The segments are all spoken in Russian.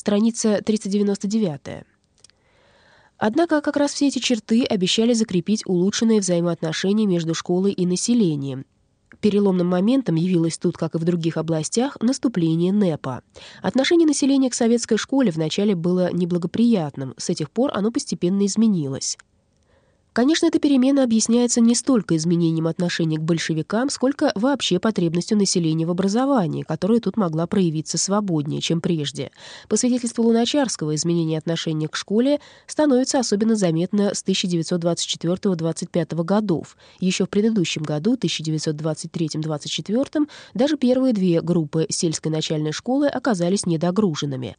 Страница 399. Однако как раз все эти черты обещали закрепить улучшенные взаимоотношения между школой и населением. Переломным моментом явилось тут, как и в других областях, наступление НЭПа. Отношение населения к советской школе вначале было неблагоприятным, с этих пор оно постепенно изменилось. Конечно, эта перемена объясняется не столько изменением отношения к большевикам, сколько вообще потребностью населения в образовании, которая тут могла проявиться свободнее, чем прежде. По свидетельству Луначарского, изменение отношения к школе становится особенно заметно с 1924-25 годов. Еще в предыдущем году, 1923-24, даже первые две группы сельской начальной школы оказались недогруженными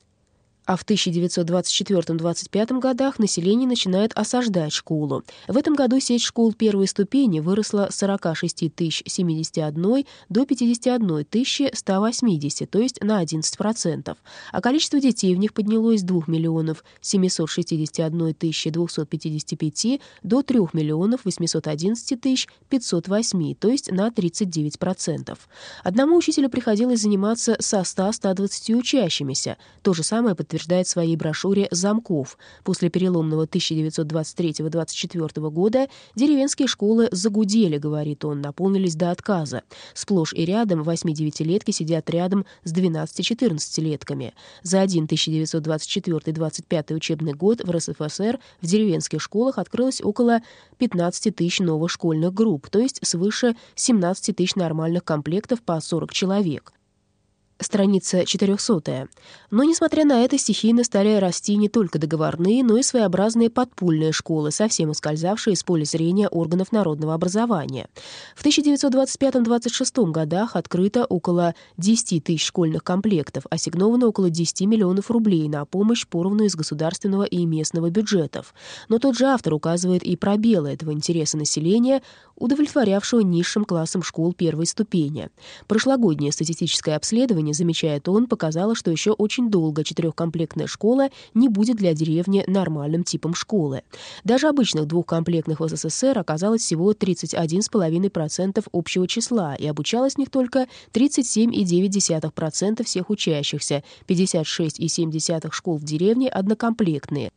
а в 1924-25 годах население начинает осаждать школу. В этом году сеть школ первой ступени выросла с 46 071 до 51 180, то есть на 11%, а количество детей в них поднялось с 2 миллионов 761 255 до 3 миллионов 811 508, то есть на 39%. Одному учителю приходилось заниматься со 100-120 учащимися. То же самое подтверждается утверждает в своей брошюре «Замков». После переломного 1923-24 года деревенские школы загудели, говорит он, наполнились до отказа. Сплошь и рядом 8-9-летки сидят рядом с 12-14-летками. За один 1924-25 учебный год в РСФСР в деревенских школах открылось около 15 тысяч новых школьных групп, то есть свыше 17 тысяч нормальных комплектов по 40 человек страница 400. Но, несмотря на это, стихийно стали расти не только договорные, но и своеобразные подпольные школы, совсем ускользавшие из поля зрения органов народного образования. В 1925-26 годах открыто около 10 тысяч школьных комплектов, ассигновано около 10 миллионов рублей на помощь поровну из государственного и местного бюджетов. Но тот же автор указывает и пробелы этого интереса населения, удовлетворявшего низшим классом школ первой ступени. Прошлогоднее статистическое обследование, замечает он, показало, что еще очень долго четырехкомплектная школа не будет для деревни нормальным типом школы. Даже обычных двухкомплектных в СССР оказалось всего 31,5% общего числа, и обучалось в них только 37,9% всех учащихся, 56,7% школ в деревне однокомплектные.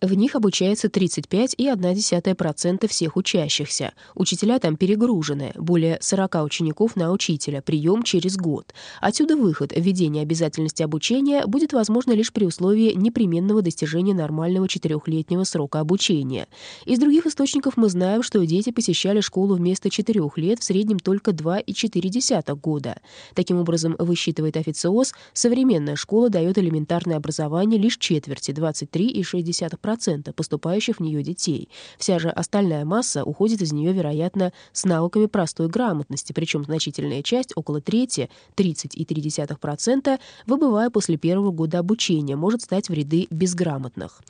В них обучается 35,1% всех учащихся. Учителя там перегружены, более 40 учеников на учителя, прием через год. Отсюда выход, введение обязательности обучения будет возможно лишь при условии непременного достижения нормального четырехлетнего срока обучения. Из других источников мы знаем, что дети посещали школу вместо 4 лет в среднем только 2,4 года. Таким образом, высчитывает официоз, современная школа дает элементарное образование лишь четверти, 23,6%, 2% поступающих в нее детей. Вся же остальная масса уходит из нее, вероятно, с навыками простой грамотности, причем значительная часть, около трети, 30,3%, выбывая после первого года обучения, может стать в ряды безграмотных.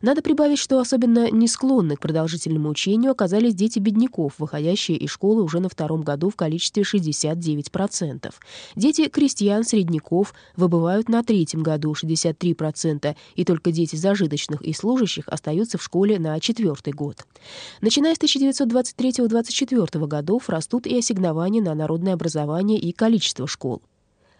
Надо прибавить, что особенно не склонны к продолжительному учению оказались дети бедняков, выходящие из школы уже на втором году в количестве 69%. Дети крестьян, средняков выбывают на третьем году 63%, и только дети зажиточных и служащих служащих остаются в школе на четвертый год. Начиная с 1923-24 годов растут и ассигнования на народное образование и количество школ.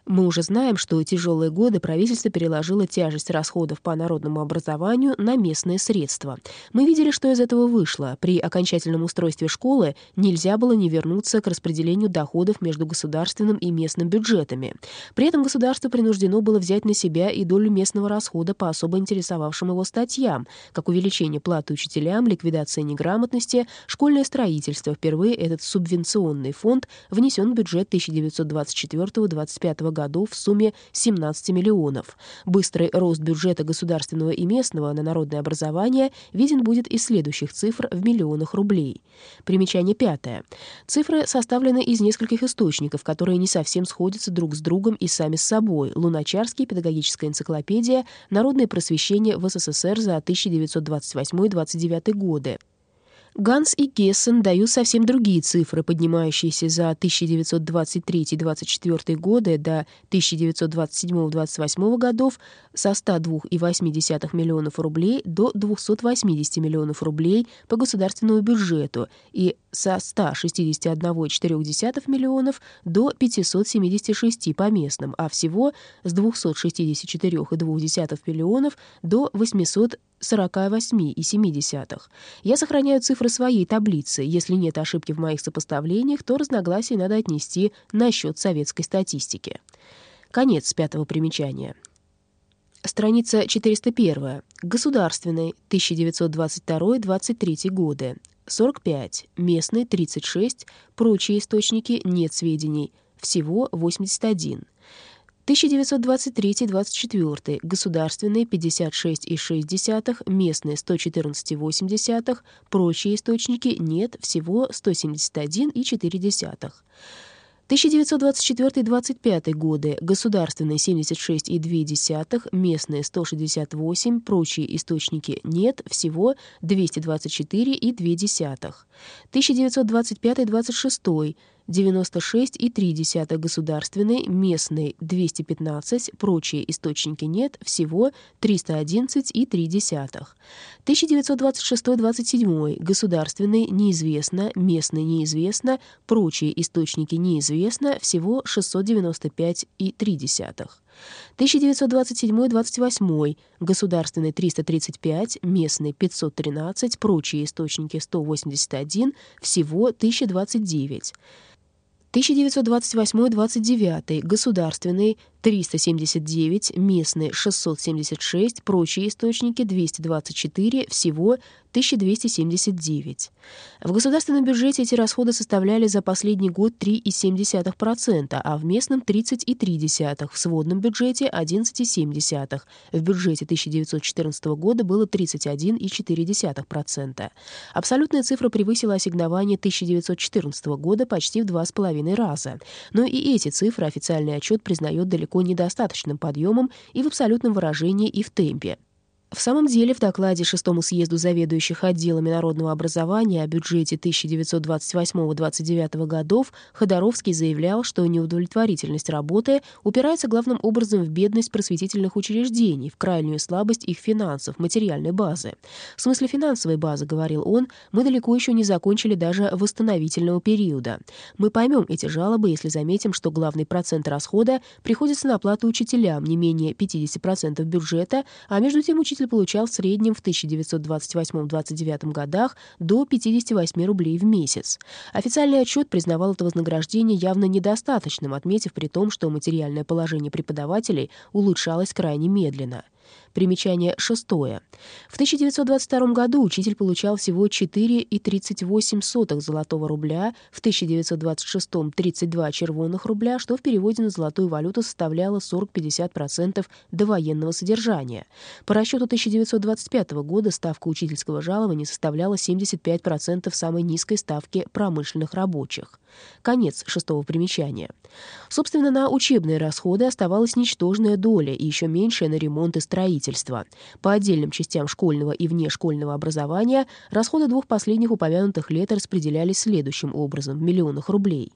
Мы уже знаем, что тяжелые годы правительство переложило тяжесть расходов по народному образованию на местные средства. Мы видели, что из этого вышло. При окончательном устройстве школы нельзя было не вернуться к распределению доходов между государственным и местным бюджетами. При этом государство принуждено было взять на себя и долю местного расхода по особо интересовавшим его статьям, как увеличение платы учителям, ликвидация неграмотности, школьное строительство. Впервые этот субвенционный фонд внесен в бюджет 1924-25 году в сумме 17 миллионов. Быстрый рост бюджета государственного и местного на народное образование виден будет из следующих цифр в миллионах рублей. Примечание пятое. Цифры составлены из нескольких источников, которые не совсем сходятся друг с другом и сами с собой. Луначарский, педагогическая энциклопедия, народное просвещение в СССР за 1928-29 годы. Ганс и Гессен дают совсем другие цифры, поднимающиеся за 1923-24 годы до 1927-28 годов со 102,8 миллионов рублей до 280 миллионов рублей по государственному бюджету и со 161,4 миллионов до 576 по местным, а всего с 264,2 миллионов до 800 48,7. Я сохраняю цифры своей таблицы. Если нет ошибки в моих сопоставлениях, то разногласия надо отнести на счет советской статистики. Конец пятого примечания. Страница 401. Государственный, 1922-23 годы. 45. Местный, 36. Прочие источники, нет сведений. Всего 81. 1923-24, государственные 56,6, местные 114,8, прочие источники нет, всего 171,4. 1924-25 годы, государственные 76,2, местные 168, прочие источники нет, всего 224,2. 1925-26 96,3 государственный, местный 215, прочие источники нет, всего 311,3. 1926-27 государственный неизвестно, местный неизвестно, прочие источники неизвестно, всего 695,3. 1927-28, государственный 335, местный 513, прочие источники 181, всего 1029. 1928-29, государственный 379, местный 676, прочие источники 224, всего 1279. В государственном бюджете эти расходы составляли за последний год 3,7%, а в местном 30,3%, в сводном бюджете 11,7%. В бюджете 1914 года было 31,4%. Абсолютная цифра превысила ассигнование 1914 года почти в два с половиной раза. Но и эти цифры официальный отчет признает далеко недостаточным подъемом и в абсолютном выражении, и в темпе. В самом деле, в докладе шестому съезду заведующих отделами народного образования о бюджете 1928-29 годов Ходоровский заявлял, что неудовлетворительность работы упирается главным образом в бедность просветительных учреждений, в крайнюю слабость их финансов, материальной базы. В смысле финансовой базы, говорил он, мы далеко еще не закончили даже восстановительного периода. Мы поймем эти жалобы, если заметим, что главный процент расхода приходится на оплату учителям, не менее 50% бюджета, а между тем учитель получал в среднем в 1928-29 годах до 58 рублей в месяц. Официальный отчет признавал это вознаграждение явно недостаточным, отметив при том, что материальное положение преподавателей улучшалось крайне медленно. Примечание шестое. В 1922 году учитель получал всего 4,38 золотого рубля, в 1926 — 32 червонных рубля, что в переводе на золотую валюту составляло 40-50% до военного содержания. По расчету 1925 года ставка учительского жалования составляла 75% самой низкой ставки промышленных рабочих. Конец шестого примечания. Собственно, на учебные расходы оставалась ничтожная доля и еще меньшая на ремонт и строительство. По отдельным частям школьного и внешкольного образования расходы двух последних упомянутых лет распределялись следующим образом в миллионах рублей.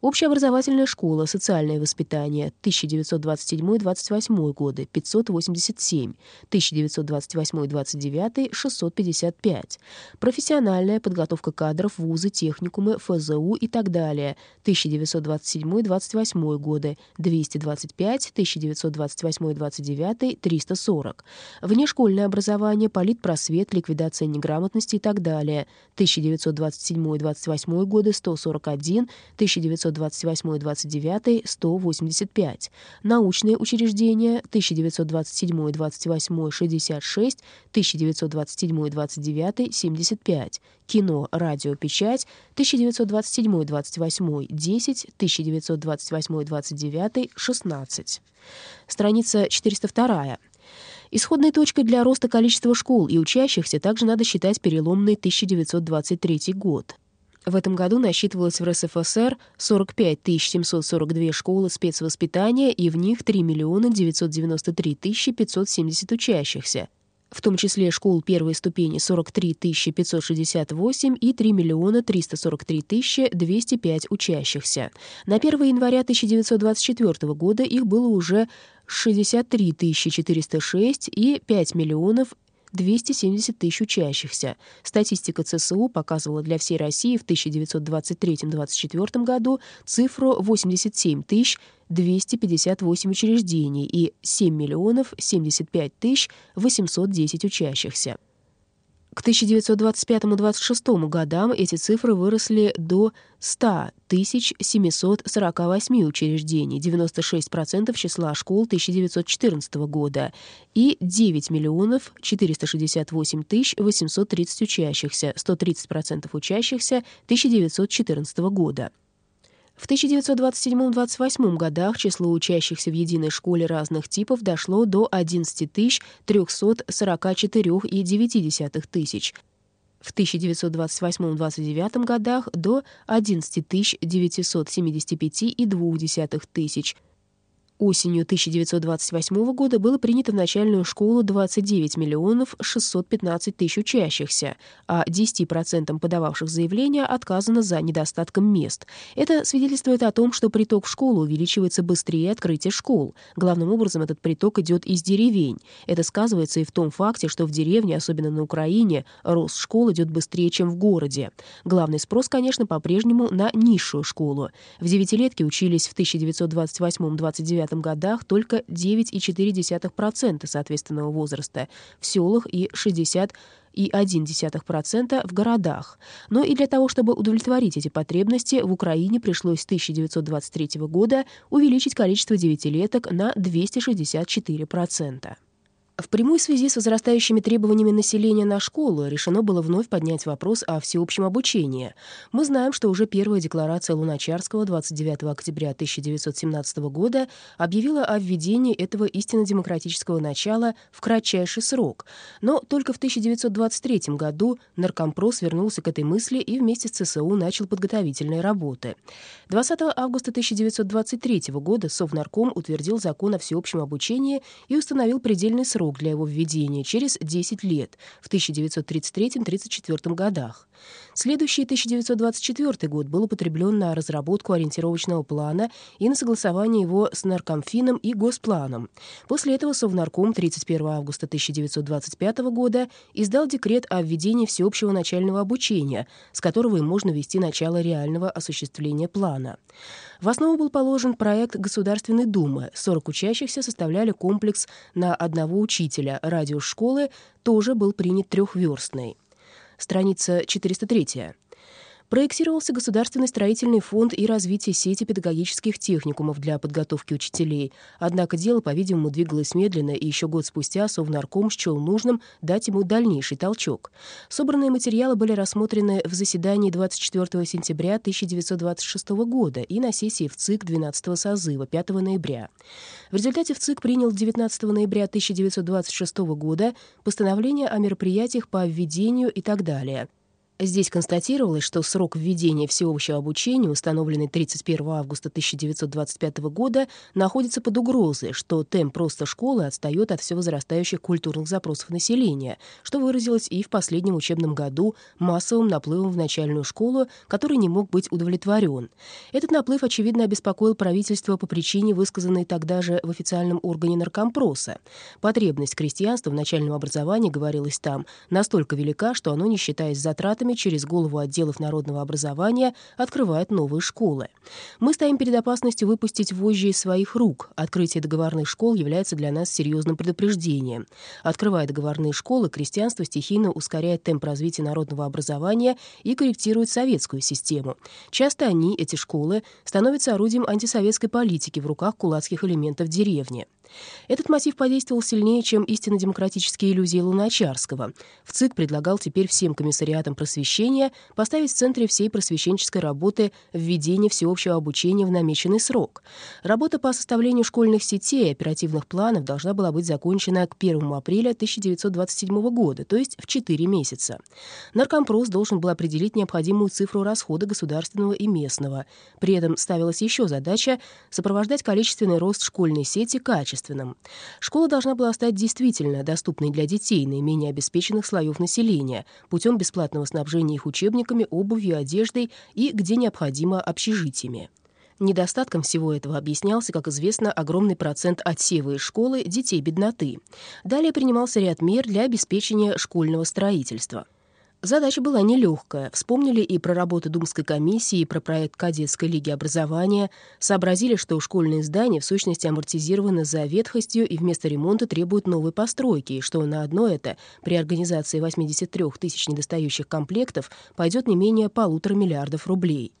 Общеобразовательная школа, социальное воспитание, 1927-28 годы, 587, 1928-29, 655. Профессиональная подготовка кадров, вузы, техникумы, ФЗУ и так далее, 1927-28 годы, 225, 1928-29, 340. Внешкольное образование, политпросвет, ликвидация неграмотности и так далее, 1927-28 годы, 141, 1928 1928-29 — 185. Научные учреждения 1927-28 — 66, 1927-29 — 75. Кино, радио, печать 1927-28 — 10, 1928-29 — 16. Страница 402. Исходной точкой для роста количества школ и учащихся также надо считать переломный 1923 год. В этом году насчитывалось в РСФСР 45 742 школы спецвоспитания, и в них 3 миллиона 993 570 учащихся. в том числе школ первой ступени 43 568 и 3 миллиона 343 205 учащихся. На 1 января 1924 года их было уже 63 406 и 5 миллионов 270 тысяч учащихся. Статистика ЦСУ показывала для всей России в 1923-1924 году цифру 87 тысяч 258 учреждений и 7 миллионов 75 тысяч 810 учащихся. К 1925-26 годам эти цифры выросли до 100 748 учреждений, 96% числа школ 1914 года, и 9 миллионов 468 тысяч 830 учащихся, 130% учащихся 1914 года. В 1927-28 годах число учащихся в единой школе разных типов дошло до 11 344,9 тысяч, в 1928-29 годах до 11 975,2 тысяч, Осенью 1928 года было принято в начальную школу 29 миллионов 615 тысяч учащихся, а 10% подававших заявления отказано за недостатком мест. Это свидетельствует о том, что приток в школу увеличивается быстрее открытия школ. Главным образом этот приток идет из деревень. Это сказывается и в том факте, что в деревне, особенно на Украине, рост школ идет быстрее, чем в городе. Главный спрос, конечно, по-прежнему на низшую школу. В девятилетке учились в 1928-29 годах только 9,4% соответственного возраста в селах и 60 и 0,1% в городах. Но и для того, чтобы удовлетворить эти потребности, в Украине пришлось с 1923 года увеличить количество девятилеток на 264%. В прямой связи с возрастающими требованиями населения на школу решено было вновь поднять вопрос о всеобщем обучении. Мы знаем, что уже первая декларация Луначарского 29 октября 1917 года объявила о введении этого истинно демократического начала в кратчайший срок. Но только в 1923 году Наркомпрос вернулся к этой мысли и вместе с ЦСУ начал подготовительные работы. 20 августа 1923 года Совнарком утвердил закон о всеобщем обучении и установил предельный срок срок для его введения через 10 лет в 1933-34 годах. Следующий 1924 год был употреблен на разработку ориентировочного плана и на согласование его с Наркомфином и Госпланом. После этого Совнарком 31 августа 1925 года издал декрет о введении всеобщего начального обучения, с которого и можно вести начало реального осуществления плана. В основу был положен проект Государственной Думы. 40 учащихся составляли комплекс на одного учителя. Радиус школы тоже был принят трехверстный страница 403. Проектировался Государственный строительный фонд и развитие сети педагогических техникумов для подготовки учителей. Однако дело, по-видимому, двигалось медленно, и еще год спустя Совнарком счел нужным дать ему дальнейший толчок. Собранные материалы были рассмотрены в заседании 24 сентября 1926 года и на сессии в ЦИК 12 созыва 5 ноября. В результате в ЦИК принял 19 ноября 1926 года постановление о мероприятиях по введению и так далее. Здесь констатировалось, что срок введения всеобщего обучения, установленный 31 августа 1925 года, находится под угрозой, что темп роста школы отстает от все возрастающих культурных запросов населения, что выразилось и в последнем учебном году массовым наплывом в начальную школу, который не мог быть удовлетворен. Этот наплыв, очевидно, обеспокоил правительство по причине, высказанной тогда же в официальном органе наркомпроса. Потребность крестьянства в начальном образовании, говорилось там, настолько велика, что оно, не считаясь затратами, ребятами через голову отделов народного образования открывает новые школы. Мы стоим перед опасностью выпустить вожжи из своих рук. Открытие договорных школ является для нас серьезным предупреждением. Открывая договорные школы, крестьянство стихийно ускоряет темп развития народного образования и корректирует советскую систему. Часто они, эти школы, становятся орудием антисоветской политики в руках кулацких элементов деревни. Этот мотив подействовал сильнее, чем истинно демократические иллюзии Луначарского. В ЦИК предлагал теперь всем комиссариатам просвещения поставить в центре всей просвещенческой работы введение всеобщего обучения в намеченный срок. Работа по составлению школьных сетей и оперативных планов должна была быть закончена к 1 апреля 1927 года, то есть в 4 месяца. Наркомпрос должен был определить необходимую цифру расхода государственного и местного. При этом ставилась еще задача сопровождать количественный рост школьной сети качественно качественным. Школа должна была стать действительно доступной для детей наименее обеспеченных слоев населения путем бесплатного снабжения их учебниками, обувью, одеждой и, где необходимо, общежитиями. Недостатком всего этого объяснялся, как известно, огромный процент отсева из школы детей бедноты. Далее принимался ряд мер для обеспечения школьного строительства. Задача была нелегкая. Вспомнили и про работу Думской комиссии, и про проект Кадетской лиги образования. Сообразили, что школьные здания в сущности амортизированы за ветхостью и вместо ремонта требуют новой постройки, и что на одно это при организации 83 тысяч недостающих комплектов пойдет не менее полутора миллиардов рублей.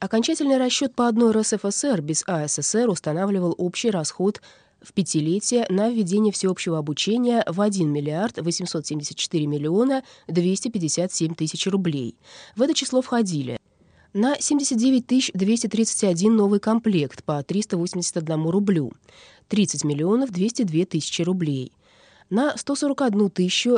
Окончательный расчет по одной РСФСР без АССР устанавливал общий расход в пятилетие на введение всеобщего обучения в 1 миллиард 874 миллиона 257 тысяч рублей. В это число входили на 79 231 новый комплект по 381 рублю, 30 миллионов 202 тысячи рублей, на 141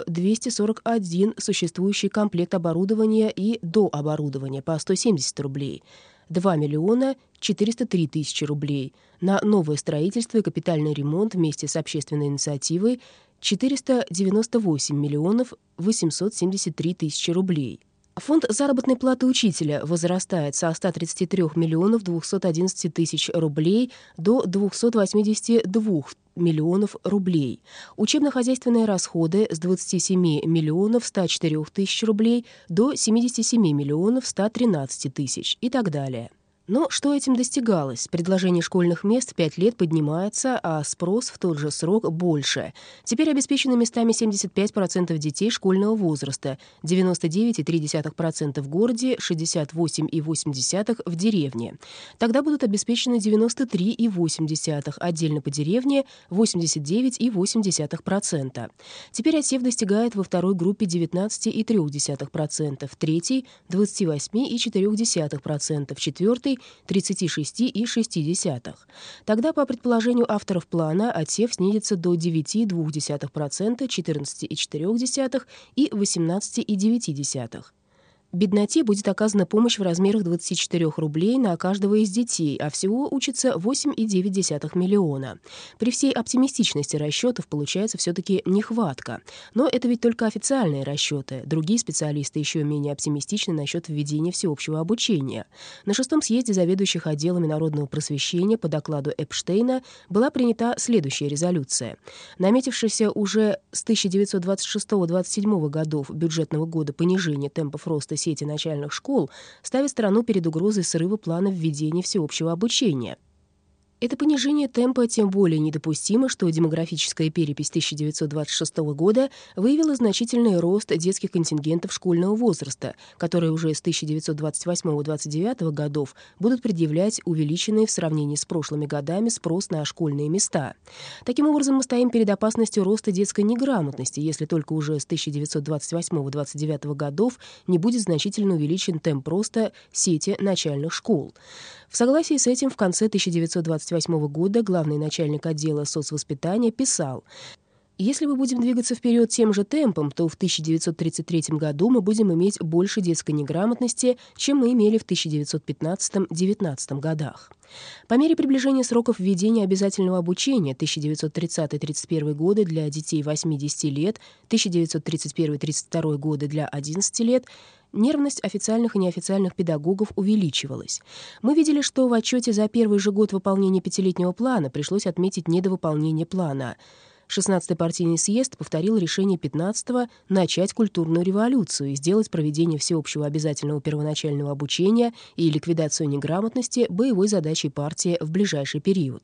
241 существующий комплект оборудования и дооборудования по 170 рублей, 2 миллиона 403 тысячи рублей, на новое строительство и капитальный ремонт вместе с общественной инициативой 498 миллионов 873 тысячи рублей. Фонд заработной платы учителя возрастает со 133 миллионов 211 тысяч рублей до 282 миллионов рублей. Учебно-хозяйственные расходы с 27 миллионов 104 тысяч рублей до 77 миллионов 113 тысяч и так далее. Но что этим достигалось? Предложение школьных мест в 5 лет поднимается, а спрос в тот же срок больше. Теперь обеспечены местами 75% детей школьного возраста, 99,3% в городе, 68,8% в деревне. Тогда будут обеспечены 93,8%, отдельно по деревне 89,8%. Теперь отсев достигает во второй группе 19,3%, в третьей — 28,4%, в четвертой 36,6. Тогда, по предположению авторов плана, отсев снизится до 9,2%, 14,4% и 18,9%. Бедноте будет оказана помощь в размерах 24 рублей на каждого из детей, а всего учится 8,9 миллиона. При всей оптимистичности расчетов получается все-таки нехватка. Но это ведь только официальные расчеты. Другие специалисты еще менее оптимистичны насчет введения всеобщего обучения. На шестом съезде заведующих отделами народного просвещения по докладу Эпштейна была принята следующая резолюция. Наметившийся уже с 1926-27 годов бюджетного года понижение темпов роста сети начальных школ ставит страну перед угрозой срыва плана введения всеобщего обучения. Это понижение темпа тем более недопустимо, что демографическая перепись 1926 года выявила значительный рост детских контингентов школьного возраста, которые уже с 1928-29 годов будут предъявлять увеличенный в сравнении с прошлыми годами спрос на школьные места. Таким образом, мы стоим перед опасностью роста детской неграмотности, если только уже с 1928-29 годов не будет значительно увеличен темп роста сети начальных школ. В согласии с этим в конце 1928 года главный начальник отдела соцвоспитания писал если мы будем двигаться вперед тем же темпом, то в 1933 году мы будем иметь больше детской неграмотности, чем мы имели в 1915-19 годах. По мере приближения сроков введения обязательного обучения 1930-31 годы для детей 8-10 лет, 1931-32 годы для 11 лет, нервность официальных и неофициальных педагогов увеличивалась. Мы видели, что в отчете за первый же год выполнения пятилетнего плана пришлось отметить недовыполнение плана. 16-й партийный съезд повторил решение 15-го начать культурную революцию и сделать проведение всеобщего обязательного первоначального обучения и ликвидацию неграмотности боевой задачей партии в ближайший период.